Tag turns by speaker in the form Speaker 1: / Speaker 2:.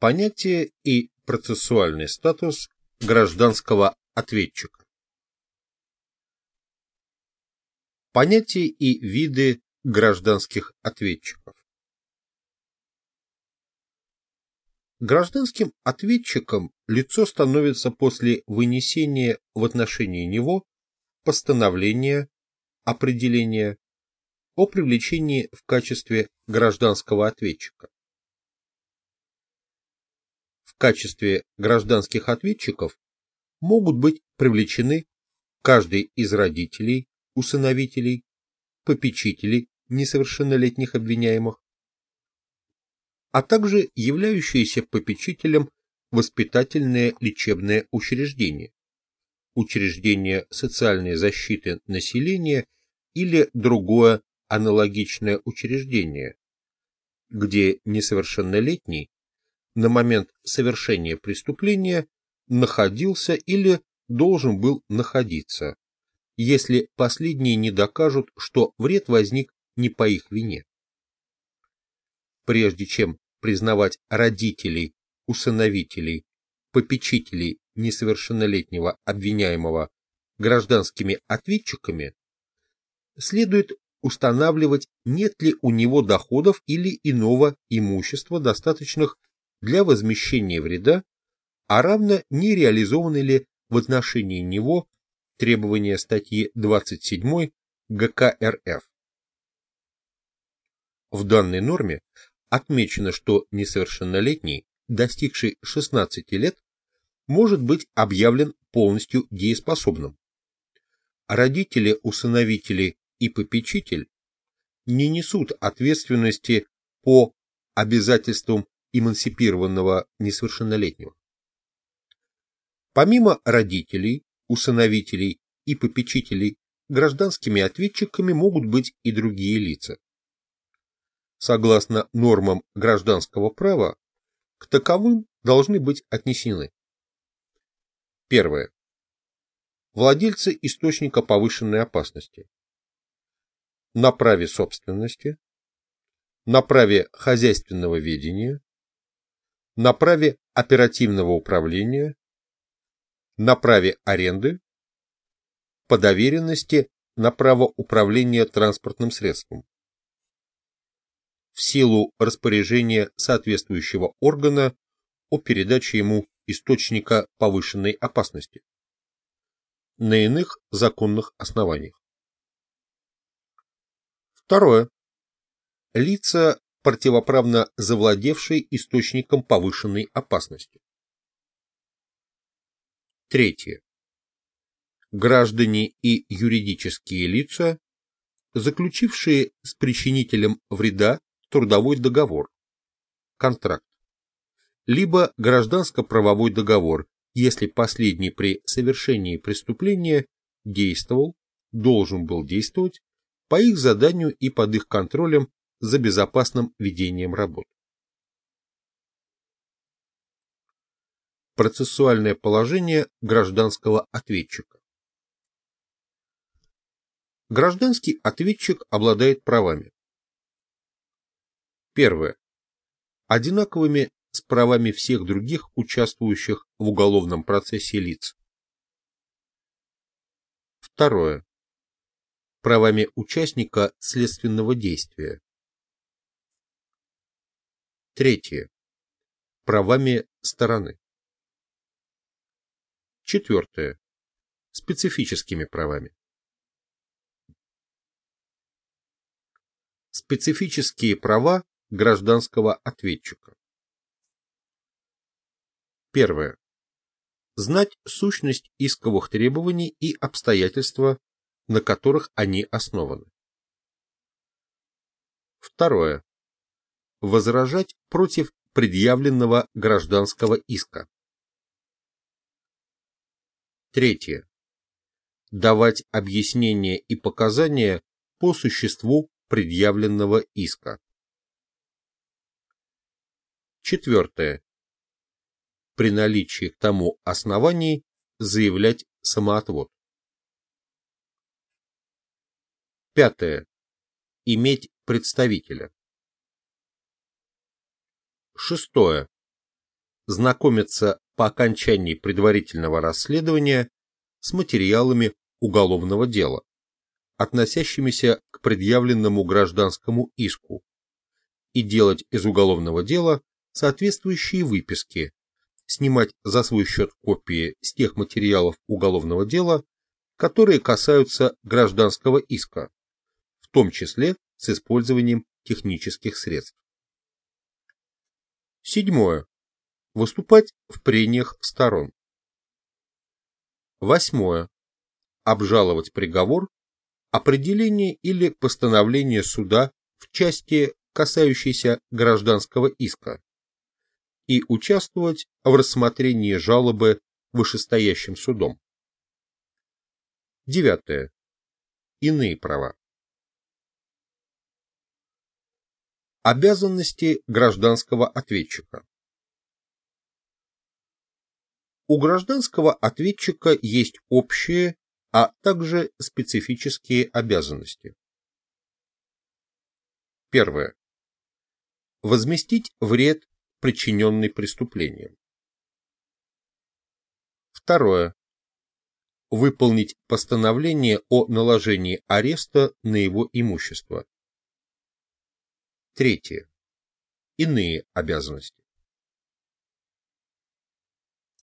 Speaker 1: Понятие и процессуальный статус гражданского ответчика. Понятия и виды гражданских ответчиков. Гражданским ответчиком лицо становится после вынесения в отношении него постановления, определения о привлечении в качестве гражданского ответчика. Качестве гражданских ответчиков могут быть привлечены каждый из родителей, усыновителей, попечителей несовершеннолетних обвиняемых, а также являющиеся попечителем воспитательное лечебное учреждение, учреждение социальной защиты населения или другое аналогичное учреждение, где несовершеннолетний на момент совершения преступления находился или должен был находиться, если последние не докажут, что вред возник не по их вине. Прежде чем признавать родителей, усыновителей, попечителей несовершеннолетнего обвиняемого гражданскими ответчиками, следует устанавливать, нет ли у него доходов или иного имущества, достаточных для возмещения вреда, а равно не реализованы ли в отношении него требования статьи 27 ГК РФ. В данной норме отмечено, что несовершеннолетний, достигший 16 лет, может быть объявлен полностью дееспособным. Родители, усыновители и попечитель не несут ответственности по обязательствам эмансипированного несовершеннолетнего. Помимо родителей, усыновителей и попечителей, гражданскими ответчиками могут быть и другие лица. Согласно нормам гражданского права, к таковым должны быть отнесены. Первое. Владельцы источника повышенной опасности. На праве собственности. На праве хозяйственного ведения. На праве оперативного управления. На праве аренды. По доверенности на право управления транспортным средством в силу распоряжения соответствующего органа о передаче ему источника повышенной опасности на иных законных основаниях. Второе. Лица, противоправно завладевшие источником повышенной опасности. Третье. Граждане и юридические лица, заключившие с причинителем вреда трудовой договор, контракт, либо гражданско-правовой договор, если последний при совершении преступления действовал, должен был действовать по их заданию и под их контролем за безопасным ведением работ. Процессуальное положение гражданского ответчика. Гражданский ответчик обладает правами Первое. Одинаковыми с правами всех других участвующих в уголовном процессе лиц. Второе. Правами участника следственного действия. Третье. Правами стороны. Четвертое. Специфическими правами. Специфические права гражданского ответчика. Первое. Знать сущность исковых требований и обстоятельства, на которых они основаны. Второе. Возражать против предъявленного гражданского иска. Третье. Давать объяснения и показания по существу предъявленного иска. Четвертое. При наличии к тому оснований заявлять самоотвод. Пятое. Иметь представителя. Шестое. знакомиться по окончании предварительного расследования с материалами уголовного дела, относящимися к предъявленному гражданскому иску, и делать из уголовного дела соответствующие выписки, снимать за свой счет копии с тех материалов уголовного дела, которые касаются гражданского иска, в том числе с использованием технических средств. Седьмое. Выступать в прениях сторон. Восьмое. Обжаловать приговор, определение или постановление суда в части, касающейся гражданского иска, и участвовать в рассмотрении жалобы вышестоящим судом. Девятое. Иные права. Обязанности гражданского ответчика. У гражданского ответчика есть общие, а также специфические обязанности. Первое. Возместить вред, причиненный преступлением. Второе. Выполнить постановление о наложении ареста на его имущество. Третье. Иные обязанности.